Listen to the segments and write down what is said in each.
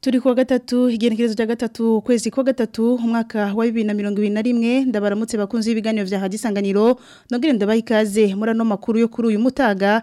turi kuwa gatatu igenekerezo rya gatatu ukwezi kwa gatatu umwaka wa bibiri na mirongo ibiri na rimwe ndabaramutse bakunze ibiganiro bya hadisanganiro nongere ndabaha ikaze muri ano makuru yo kuri uyu mutaga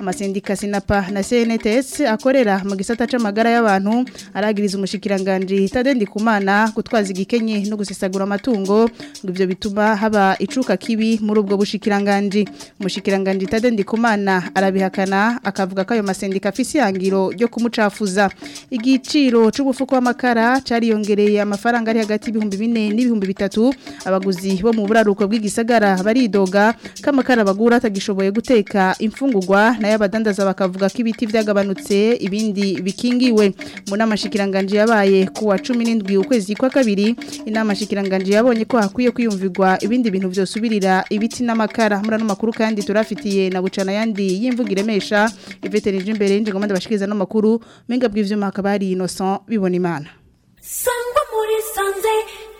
amasendika sinapa na CNTS akorera mu gisata c'amagara y'abantu aragiriza umushikiranganje tadendi kumana gutwaza igikenye no gusesagura amatungo ngo ivyo bituma haba icuka kibi muri ubwo bushikiranganje umushikiranganje tadendi kumana arabihakana akavuga ko ayo masendika afise ihangiro ryo kumucafuza igiciro cyo cy'umufuko w'amakara cyariyongereye amafaranga ari hagati y'ibihumbi bine n'ibihumbi bitatu abaguzi bo mu buraruko bw'igisagara baridoga ko amakara bagura atagishoboye guteka imfungugwa nayo abadandaza bakavuga ko ibiti byagabanutse ibindi bikingiwe mu nama shikiranganje yabaye ku wa cumi n'indwi ukwezi kwa kabiri inama shikiranganje yabonye ko hakwiye kwiyumvirwa ibindi bintu byosubirira ibiti n'amakara murano makuru kandi turafitiye na bucana yandi y'imvugo iremesha iveterije imbere y'ingoma ndabashikiriza no makuru menga bw'ivyo makabari innocent bibona imana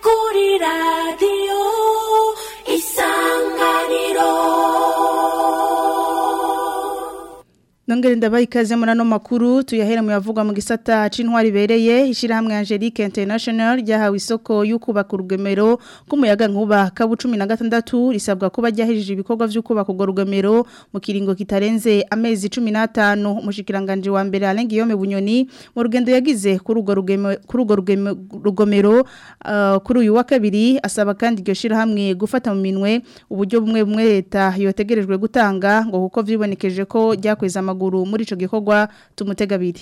kuri radiyo isanganiro Nongere ndabaye ikaze muri ano makuru tuyahera mu yavuga mu gisata c'intwari bereye ishirahamwe Angelique International ryahawe isoko y'ukubaka urugomero k'umuyaga nkuba kabu 16 risabwa kuba ryahejeje ibikorwa by'ukubaka ugo rugomero mu kiringo kitarenze amezi 15 mushikiranganje wa mbere Alain yome Bunyoni mu rugendo yagize kuri ugo rugomero uh, kuri uyu wa kabiri asaba kandi iryo gufata mu minwe uburyo bumwe bumwe leta yotegerejwe gutanga ngo kuko vyibonekeje ko ryakweza n'abanyamaguru muri icyo gikorwa tumutega abiri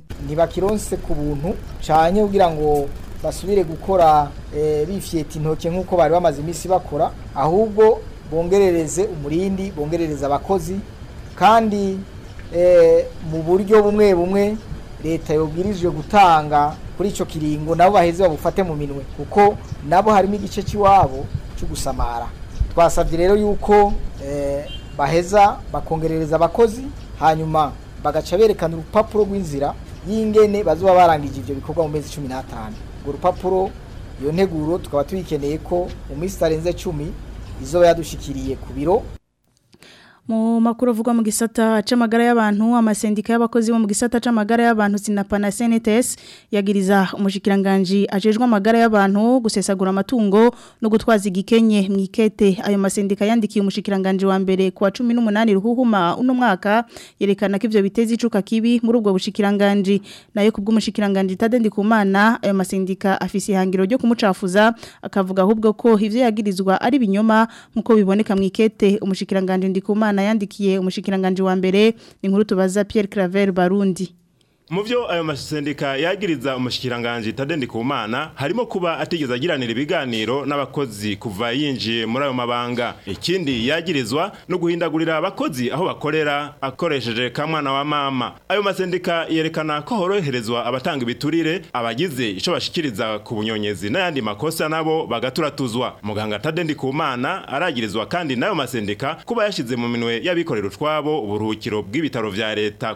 ntibakironse ku buntu cyane kugira ngo basubire gukora eh, bifyeta intoki nk'uko bari bamaze iminsi bakora ahubwo bongerereze umurindi bongerereze abakozi kandi eh, mu buryo bumwe bumwe leta yabwirijwe gutanga kuri icyo kiringo nabo baheze babufate mu minwe kuko nabo harimo igice cy'iwabo cyo gusamara twasabye rero yuko eh, baheza bakongerereza abakozi hanyuma bagaca berekana urupapuro rw'inzira y'ingene bazuba barangije ibyo bikorwa mu mezi cumi n'atanu urwo rupapuro iyo nteguro tukaba tuyikeneye ko mu minsi itarenze cumi izo yadushyikiriye ku biro mu makuru avugwa mu gisata c'amagara y'abantu amasendika y'abakozi bo mu gisata c'amagara y'abantu sinapa na CNTS yagiriza umushyikiranganji ajejwe amagara y'abantu gusesagura amatungo no gutwaza igikenye mwikete ayo masendika yandikiye umushikiranganje wa mbere ku wa 18 ruhuhuma uno mwaka yerekana ko ibyo biteze icuka kibi muri ubwo bushyikiranganji nayo kubwo umushikiranganje tadendi kumana ayo masendika afisi ihangiro ryo kumucafuza akavuga ahubwo ko ibyo yagirizwa ari binyoma nkuko biboneka mwikete umushikiranganje ndikumana nayandikiye umushikiranganji wa mbere ni inkuru tubaza Pierre Claver Barundi mu ayo masendika yagiriza umushyikiranganje Tadende Kumana harimo kuba atigeze agiranira ibiganiro n'abakozi kuva yinjiye muri ayo mabanga ikindi yagirizwa no guhindagurira abakozi aho bakorera akoresheje kamwana wa mama ayo masendika yerekana ko horoherezwa abatanga ibiturire abagize ico bashikiriza ku bunyonyezi n'ayandi makosa nabo bagaturatuzwa muganga Tadende Kumana aragirizwa kandi n'ayo masendika kuba yashyize mu minwe y'abikorera utwabo uburuhukiro bw'ibitaro bya leta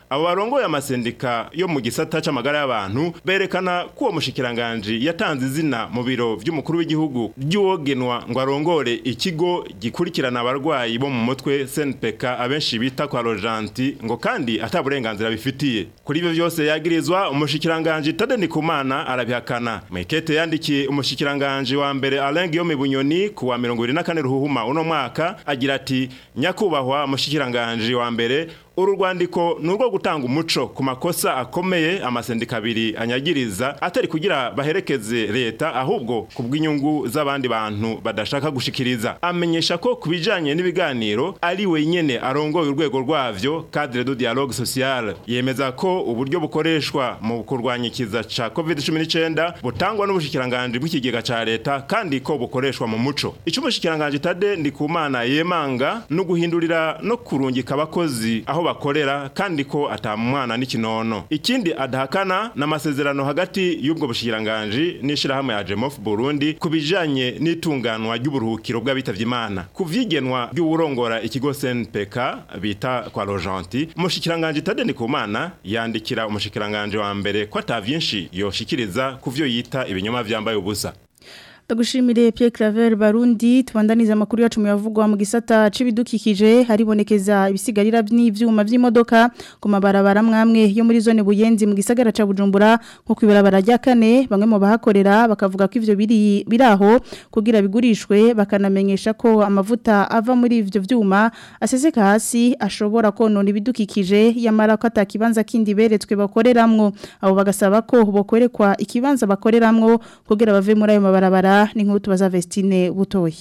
abo barongoye amasendika yo mu gisata c'amagara y'abantu berekana ko uwo mushikiranganje yatanze izina mu biro by'umukuru w'igihugu by'uwogenwa ngo arongore ikigo gikurikirana abarwayi bo mu mutwe SNPK abenshi bita kwa Rojanti ngo kandi ata burenganzira bifitiye kuri ibyo byose yagirizwa umushikiranganje Tade Ndikumana arabihakana Mekete yandikiye umushikiranganje wa mbere Alain Guillaume Bunyoni kuwa 24 ruhuhuma uno mwaka agira ati nyakubahwa mushikiranganje wa mbere uru rwandiko ni urwo gutanga umuco ku makosa akomeye amasendika abiri anyagiriza atari kugira baherekeze leta ahubwo ku bw'inyungu z'abandi bantu badashaka gushikiriza amenyesha ko ku bijyanye n'ibiganiro ari wenyine arongoye urwego rwavyo cadre du dialogue social yemeza ko uburyo bukoreshwa mu kurwanya ikiza ca covid-19 butangwa n'ubushikiranganje bw'ikigega ca leta kandi ko bukoreshwa mu muco ico ubushikiranganje tade mana yemanga no guhindurira no kurungika abakozi aho bakorera kandi ko atamwana n'ikinono ikindi adahakana n'amasezerano hagati y'ubwo bushikiranganji n'ishirahamwe ya Jemof Burundi kubijanye n'itunganwa ry'uburuhukiro bw'abitavye Imana kuvyigenwa by'uwurongora ikigo CNPK bita kwa Rojanti umushikiranganje Tade Kumana yandikira umushikiranganje wa mbere ko atavyinshi yoshikiriza kuvyo yita ibinyoma vyambaye ubusa Ndagushimire Pierre Claver Barundi tubandaniza amakuru yacu muyavugwa mu gisata c'ibidukikije haribonekeza ibisigarira by'ivyuma by'imodoka ku mabarabara mwamwe yo muri zone Buyenzi mu gisagara ca Bujumbura nko kwibarabara barajya kane bamwe mu bahakorera bakavuga ko ivyo biri biraho kugira bigurishwe bakanamenyesha ko amavuta ava muri ivyo vyuma aseseka hasi ashobora konona ibidukikije yamara ko atakibanza kindi beretswe bakoreramwo abo bagasaba ko bokorekwa ikibanza bakoreramwo kugira bave muri ayo mabarabara n'inkuru tubaza Vestine Butoyi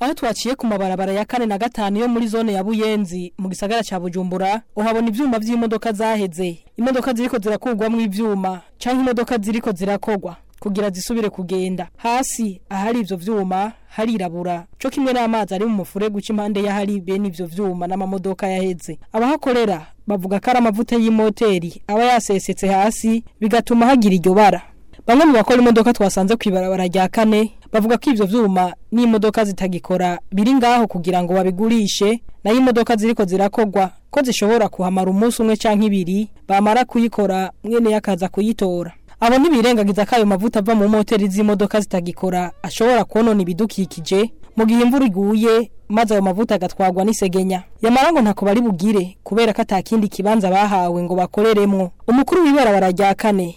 aho twaciye ku mabarabara ya kane na gatanu yo muri zone ya buyenzi mu gisagara cya bujumbura uhabona ibyuma by'imodoka zaheze imodoka ziriko zirakurwamo ibyuma cyangwa imodoka ziriko zirakogwa kugira zisubire kugenda hasi ahari ibyo byuma harirabura cyo kimwe n'amazi ari mu mufurego cy'impande y'ahari bene ibyo byuma n'amamodoka yaheze. abahakorera bavuga ko ari amavuta y'imoteri aba yasesetse hasi bigatuma hagira iryo bara bamwe mu bakora imodoka twasanze ku ibarabara rya kane bavuga ko ibyo byuma n'imodoka zitagikora biri ngaho kugira ngo babigurishe nayo imodoka ziriko zirakogwa ko zishobora kuhamara umunsi umwe cyangwa ibiri bamara kuyikora mwene yakaza kuyitora abo ntibirengagiza ko ayo mavuta ava mu moteri z'imodoka zitagikora ashobora konona ibidukikije mu gihe imvura iguye maze ayo mavuta agatwagwa n'isegenya yamara ngo ntako bari bugire kubera ko atakindi kibanza bahawe ngo bakoreremwo umukuru w'ibarabara rya kane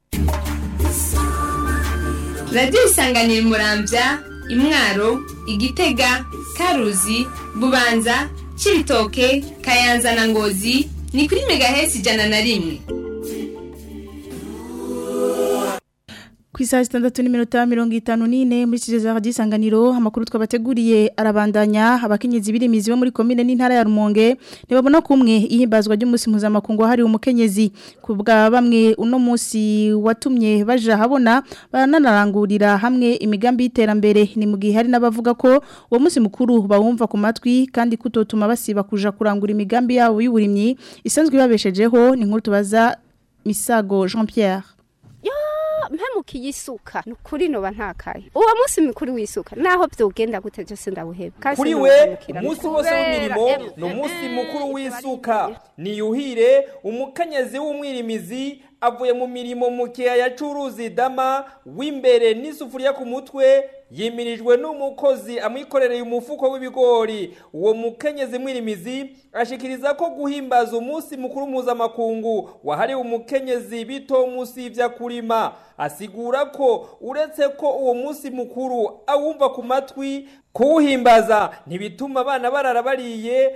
radiyo isanganiye murambya imwaro igitega karuzi bubanza kiritoke kayanza na ngozi ni kuri megahesi ijana na rimwe ku isaha itandatu n'iminota mirongo itanu n'ine muri kigeza ry'isanganiro amakuru twabateguriye arabandanya abakenyezi birimizi bo muri komine n'intara ya rumonge ntibabona kumwe ihimbazwa ry'umunsi mpuzamakungu wahariwe umukenyezi ku bwa bamwe uno munsi watumye baje ahabona baranarangurira hamwe imigambi y'iterambere ni mu gihe hari n'abavuga ko uwo munsi mukuru bawumva ku matwi kandi kutotuma basiba kuja kurangura imigambi yabo y'uburimyi isanzwe ibabeshejeho ni nkuru tubaza misago jean pierre mpemukiye isuka ni ukuri noba ntakaye uwo munsi mikuru w'isuka naho byogenda gute byose ndabuhebwa kuri we umunsi wose w'imirimo ni umunsi mukuru w'isuka niyuhire umukenyezi w'umwirimizi avuye mu mirimo mu kiyaya cy'uruzi dama w'imbere n'isufuriya ku mutwe yimirijwe n'umukozi amwikorereye umufuko w'ibigori uwo mukenyezi mwirimizi ashikiriza ko guhimbaza umunsi mukuru mpuzamakungu wahariwe umukenyezi bito munsi y'ibyo kurima asigura ko uretse ko uwo munsi mukuru awumva ku matwi kuhimbaza ntibituma abana barara bariye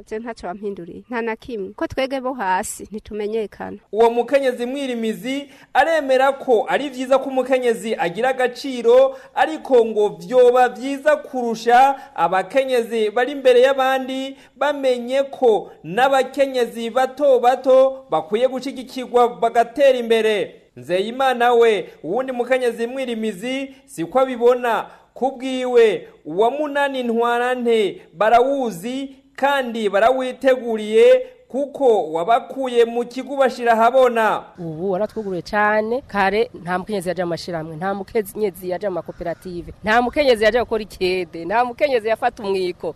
je ntaco bampinduriye nta na kimwe ko twege bo hasi ntitumenyekana uwo mukenyezi mwirimizi aremera ko ari vyiza ko umukenyezi agira agaciro ariko ngo vyoba vyiza kurusha abakenyezi bari imbere y'abandi bamenye ko n'abakenyezi bato bato bakwiye gushigikirwa bagatera imbere nzeyimana we uwundi mukenyezi mwirimizi siko abibona kubwiwe bwiwe uwa munani ntwarante barawuzi kandi barawiteguriye kuko wabakuye mu kigo ubashyira ahabona ubu waratwuguriye cyane kare nta mukenyezi yajya amashyirahamwe nta mukenyezi yajya mu makoperative nta mukenyezi yajya gukora ikede nta mukenyezi yafata umwiko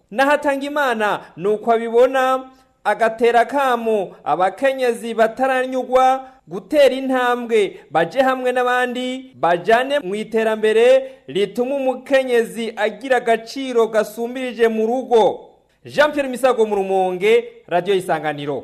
n'ahatanga imana ni uko abibona agatera akamu abakenyezi bataranyugwa gutera intambwe baje hamwe n'abandi bajyane mu iterambere rituma umukenyezi agira agaciro gasumbirije mu rugo jean Pierre misago mu rumonge radiyo isanganiro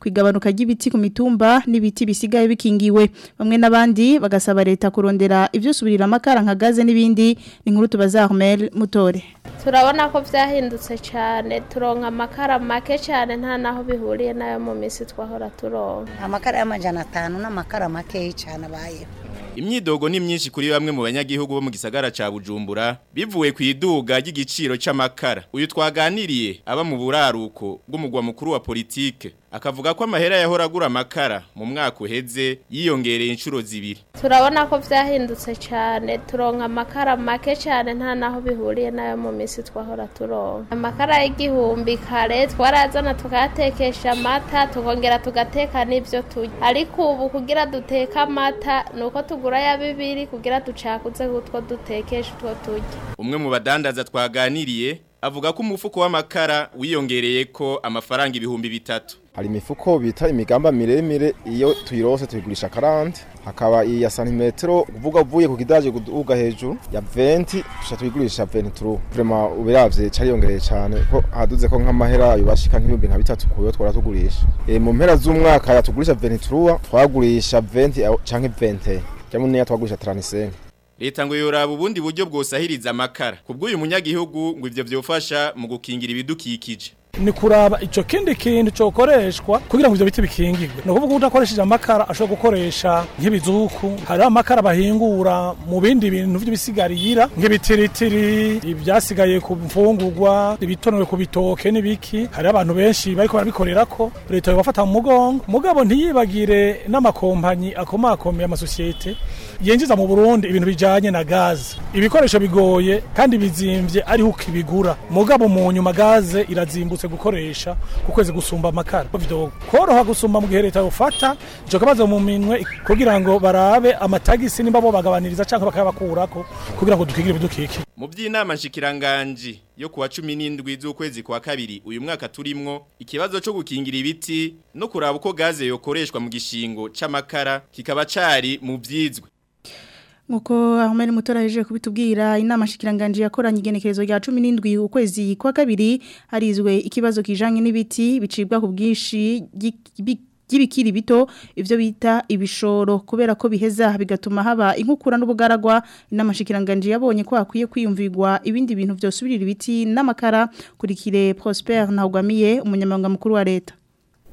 kwigabanuka ibiti ku mitumba n'ibiti bisigaye bikingiwe bamwe n'abandi bagasaba leta kurondera ibyusubirira amakara nkagaze n'ibindi ni inkuru tubaza Mutore turabona ko byahindutse cyane turonka amakara make cyane nta naho bihuriye nayo mu minsi twahora turonka amakara y'amajana atanu n'amakara make cyane abayeho imyidogo ni myinshi kuri bamwe mu banyagihugu bo mu gisagara cya Bujumbura bivuye ku iduga ry'igiciro cy'amakara uyu twaganiriye aba mu buraruko bw'umugwa mukuru wa politiki. akavuga ko amahera yahora agura amakara mu mwaka uheze yiyongereye inshuro zibiri turabona ko byahindutse cyane turonka amakara make cyane nta naho bihuriye n'ayo mu minsi twahora turonka amakara y'igihumbi kare twarayazana tukayatekesha amata tukongera tugateka n'ibyo turya ariko ubu kugira duteka amata ni uko tugura ya bibiri kugira ducakuze utwo dutekesha utwo turya umwe mu badandaza twaganiriye avuga ko umufuko w'amakara wiyongereye ko amafaranga ibihumbi bitatu hari imifuko bita imigamba miremire iyo tuyirose tuyigurisha karande hakaba iya santimetero uvuga uvuye ku kidaje kuduga hejuru ya 20 tusha tuyigurisha 23 vraiment ubiravye cari yongereye cyane ko haduze ko nk'amahera yayo bashika nk'ibihumbi nka bitatu kuyo twara tugurisha e, mu mpera z'umwaka yatugurisha 23 twagurisha 20 canke 20 cyangwa niya twagurisha 35 Leta ngo yoraba ubundi buryo bwosahiriza amakara kubwo uyu munyagihugu ngo ivyo vyofasha mu gukingira ibidukikije ni kuraba icyo kindi kintu cyokoreshwa kugira ngo ibyo biti bikingirwe ni ukuvuga udakoresheje amakara ashobora gukoresha nk'ibizuku hari amakara bahingura mu bindi bintu by'ibisigarira nk'ibitiritiri ibyasigaye ku mfungurwa ibitonore ku bitoke n'ibiki hari abantu benshi bariko barabikorera ko leta yobafata mu mugongo mugabo ntiyibagire n'amakompanyi akomakomeye amasosiyete yinjiza mu burundi ibintu bijyanye na gaze ibikoresho bigoye kandi bizimbye ariho ukibigura mugabo mu nyuma gaze irazimbutse gukoresha ku kwezi gusumba amakara koroha gusumba mu gihe leta yofata icyo kibazo mu minwe kugira ngo barabe amatagisi nimba bo bagabaniriza cyangwa bakayabakurako kugira ngo dukingire ibidukikije mu by'inama nshikiranganji yo kuwa cumi n'indwi z'ukwezi kwa kabiri uyu mwaka turimwo ikibazo cyo gukingira ibiti no kuraba uko gaze yokoreshwa mu gishingo cy'amakara kikaba cari mu byizwe nkuko ahomera umutora yejeje kubitubwira inama shikiranganje yakoranye igenekerezo rya n’indwi ukwezi kwa kabiri harizwe ikibazo kijanye n'ibiti bicibwa ku bwinshi by'ibikiri bito ibyo bita ibishoro kubera ko biheza bigatuma haba inkukura n'ubugaragwa inamashikiranganje yabonye ko hakwiye kwiyumvirwa ibindi bintu byosubirira ibiti n'amakara kurikire Prosper Ntagwamiye umunyamabanga mukuru wa leta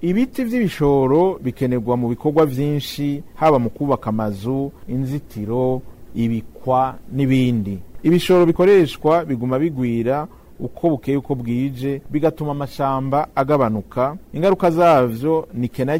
ibiti by'ibishoro bikenerwa mu bikorwa byinshi haba mu kubaka amazu inzitiro ibikwa n'ibindi ibishoro bikoreshwa biguma bigwira uko bukeye uko bwije bigatuma amashamba agabanuka ingaruka zabyo ni ikena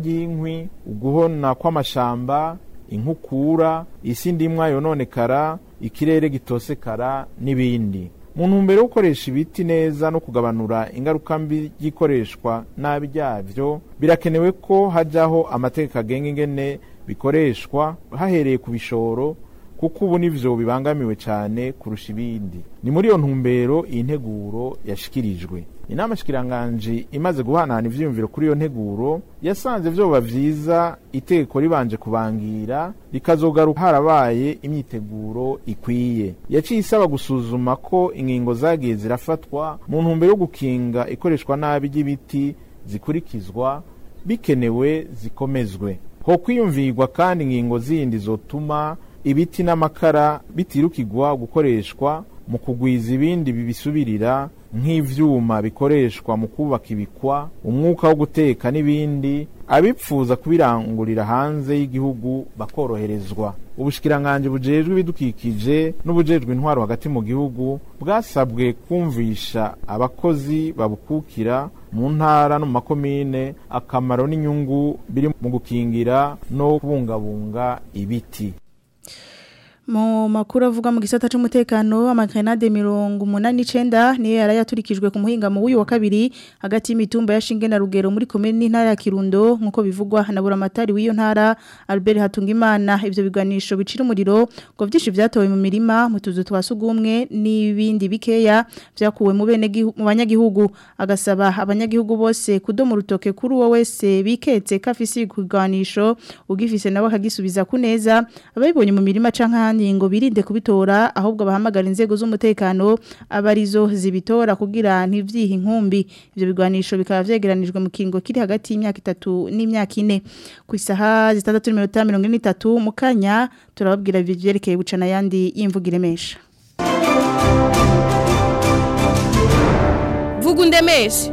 uguhona kw'amashamba inkukura isi ndimwa yononekara ikirere gitosekara n'ibindi mu ntumbero yo gukoresha ibiti neza no kugabanura ingaruka mbi y'ikoreshwa nabi ryabyo birakenewe ko hajyaho amategeko agenga ingene bikoreshwa hahereye ku bishoro kuko ubu nivyo bibangamiwe cyane kurusha ibindi ni muri iyo ntumbero iyi nteguro yashyikirijwe inama shikiranganje imaze guhanahana ivyiyumviro kuri iyo nteguro yasanze vyoba byiza itegeko ribanje kubangira rikazogaruka harabaye imyiteguro ikwiye yaciye isaba gusuzuma ko ingingo zagiye zirafatwa mu ntumbero yo gukinga ikoreshwa nabi ry'ibiti zikurikizwa bikenewe zikomezwe ho kwiyumvirwa kandi ingingo zindi zotuma ibiti n'amakara bitirukigwa gukoreshwa mu kugwiza ibindi bibisubirira nk’ibyuma bikoreshwa mu kubaka ibikwa umwuka wo guteka n'ibindi abipfuza kubirangurira hanze y'igihugu bakoroherezwa Ubushikiranganji bujejwe ibidukikije n'ubujejwe intwaro hagati mu gihugu bwasabwe kumvisha abakozi babukukira mu ntara no mu makomine akamaro n'inyungu biri mu gukingira no kubungabunga ibiti mu makuru avuga mu gisata cy'umutekano amakanade mirongo umunani icyenda niyo yari yaturikijwe ku muhinga mu w'uyu wa kabiri hagati y'imitumba ya shinge na rugero muri komini n'intara ya kirundo nk'uko bivugwa na buramatari w'iyo ntara albert hatungimana ibyo biganisho bicira umuriro ngo byinshi byatowe mu mirima mu tuzu twa sugumwe n'ibindi bikeya byakuwe mu bene banyagihugu agasaba abanyagihugu bose kudomo urutoke kuri uwo wese biketse ko afise ibiganisho ugifise nawe akagisubiza ku neza ababibonye mu mirima cyangwa bakoraniye ngo birinde kubitora ahubwo bahamagara inzego z'umutekano abarizo zibitora kugira ntivyihe inkumbi ibyo biganisho bikaba vyegeranijwe mu kingo kiri hagati y'imyaka itatu n'imyaka ine ku isaha zitandatu n'iminota mirongo ine n'itatu mu kanya turababwira ivyerekeye gucana ayandi y'imvugire mesha vuga undemeshe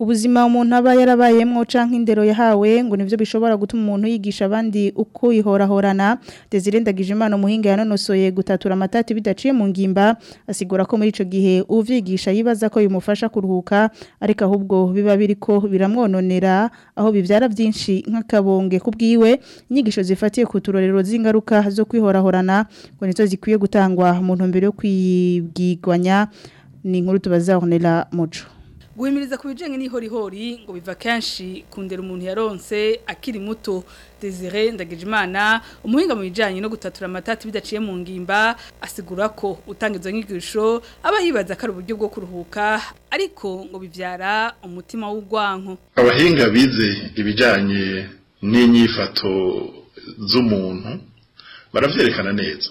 ubuzima umuntu aba yarabayemo canka indero yahawe ngo nibyo bishobora gutuma umuntu yigisha abandi uko ihorahorana Desire Ndagijimana umuhinga yanonosoye gutatura amatati bidaciye mu ngimba asigura ko muri ico gihe uvyigisha yibaza ko bimufasha kuruhuka ariko ahubwo biba ko biramwononera aho bibyara byinshi nk'akabonge kubwiwe inyigisho zifatiye ku turorero z'ingaruka zo kwihorahorana ngo nizo zikwiye gutangwa mu ntumbero yo kwibwigwanya ni inkuru tubaza Ornella Muco guhimiriza ku bijyanye n'ihorihori ngo biva kenshi kundera umuntu yaronse akiri muto desire ndagijimana umuhinga mu bijyanye no gutatura amatati bidaciye mu ngimba asigura ko utanga izo nyigisho aba yibaza ko ari uburyo bwo kuruhuka ariko ngo bibyara umutima w'ubwanko abahinga bize ibijyanye n'inyifato z'umuntu baravyerekana neza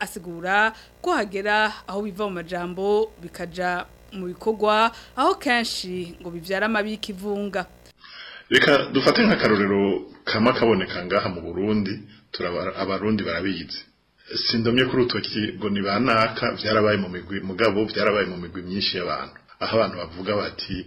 asigura ko hagera aho biva mu majambo bikajya mu bikorwa aho kenshi ngo bibyara amabika ivunga reka dufate nk'akarorero kama kaboneka ngaha mu burundi abarundi barabizi sindomye kuri utoki ngo ni banaka byarabaye mu migwi mugabo byarabaye mu migwi myinshi y'abantu aho abantu bavuga bati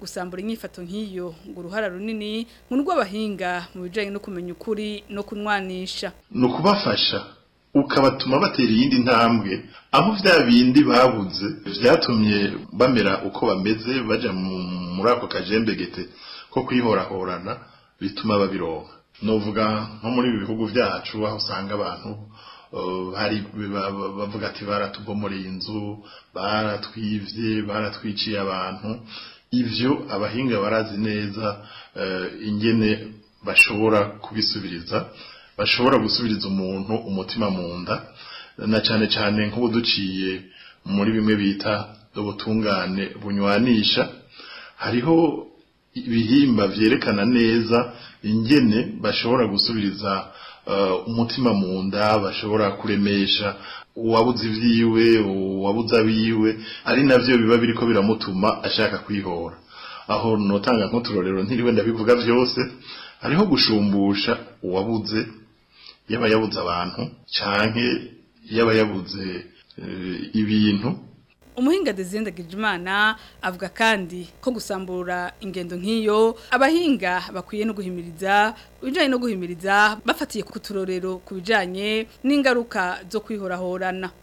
gusambura inyifato nk'iyo ngo uruhara runini ngo urw'abahinga mu bijyanye no kumenya ukuri no kunwanisha ni kubafasha ukabatuma batera iyindi ntambwe aho bya bindi babuze byatumye bamera uko bameze bajya muri ako kajembegete ko kwihorahorana bituma babironka novuga nko muri ibi bihugu byacu aho usanga abantu hari bavuga ati baratubomora inzu nzu baratwiciye abantu ibyo abahinga barazi neza eh, ingene bashobora kubisubiriza bashobora gusubiriza umuntu umutima mu nda na cyane cyane nk'ubu duciye muri bimwe bita ubutungane bunywanisha hariho ibihimba byerekana neza ingene bashobora gusubiriza eh, umutima mu nda bashobora kuremesha uwabuze ibyiwe uwabuze abiwe ari nabyo biba biri ko biramutuma ashaka kwihora aho notanga nk'uturorero ntiriwe ndabivuga byose hariho gushumbusha uwabuze yaba yabuze abantu cyangwa yaba yabuze eh, ibintu umuhinga Dezende Gijimana avuga kandi ko gusambura ingendo nk'iyo abahinga bakwiye no guhimiriza bijanye no guhimiriza bafatiye ku turorero ku bijanye n'ingaruka zo kwihorahorana